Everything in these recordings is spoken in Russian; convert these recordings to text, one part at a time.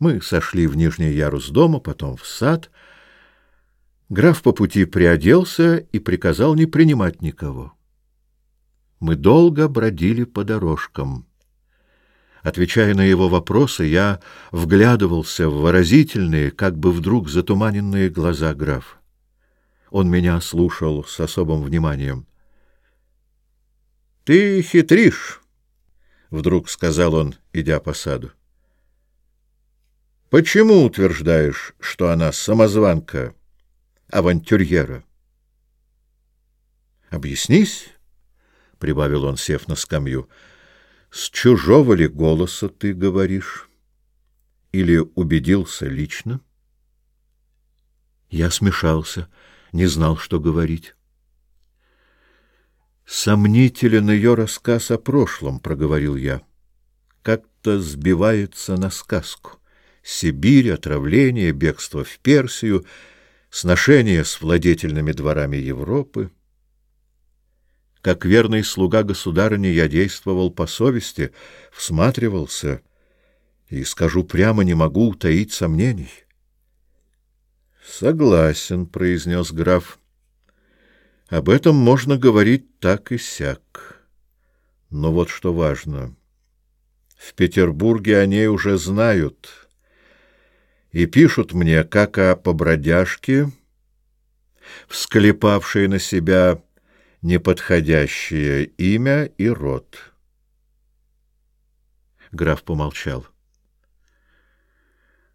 Мы сошли в нижний ярус дома, потом в сад. Граф по пути приоделся и приказал не принимать никого. Мы долго бродили по дорожкам. Отвечая на его вопросы, я вглядывался в выразительные, как бы вдруг затуманенные глаза граф. Он меня слушал с особым вниманием. — Ты хитришь, — вдруг сказал он, идя по саду. Почему утверждаешь, что она самозванка, авантюрьера? Объяснись, — прибавил он, сев на скамью, — с чужого ли голоса ты говоришь? Или убедился лично? Я смешался, не знал, что говорить. Сомнителен ее рассказ о прошлом, — проговорил я. Как-то сбивается на сказку. Сибирь, отравление, бегство в Персию, сношение с владетельными дворами Европы. Как верный слуга государыни я действовал по совести, всматривался и, скажу прямо, не могу утаить сомнений. — Согласен, — произнес граф. — Об этом можно говорить так и сяк. Но вот что важно. В Петербурге о ней уже знают — и пишут мне, как о побродяжке, всклепавшей на себя неподходящее имя и род. Граф помолчал.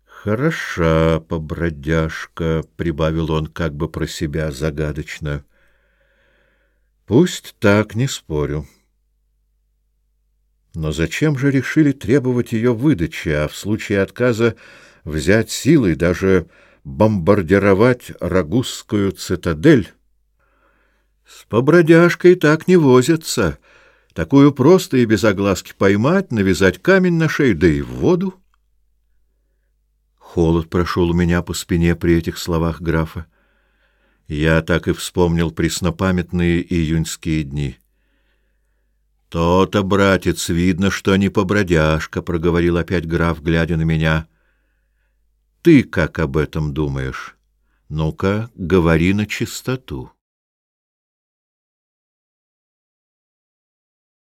«Хороша побродяжка», — прибавил он как бы про себя загадочно. «Пусть так, не спорю». Но зачем же решили требовать ее выдачи, а в случае отказа взять силой, даже бомбардировать Рагузскую цитадель. С побродяжкой так не возятся. Такую просто и без огласки поймать, навязать камень на шею, да и в воду. Холод прошел у меня по спине при этих словах графа. Я так и вспомнил преснопамятные июньские дни. «То-то, братец, видно, что не побродяжка», — проговорил опять граф, глядя на меня — ты как об этом думаешь? Ну-ка, говори на чистоту».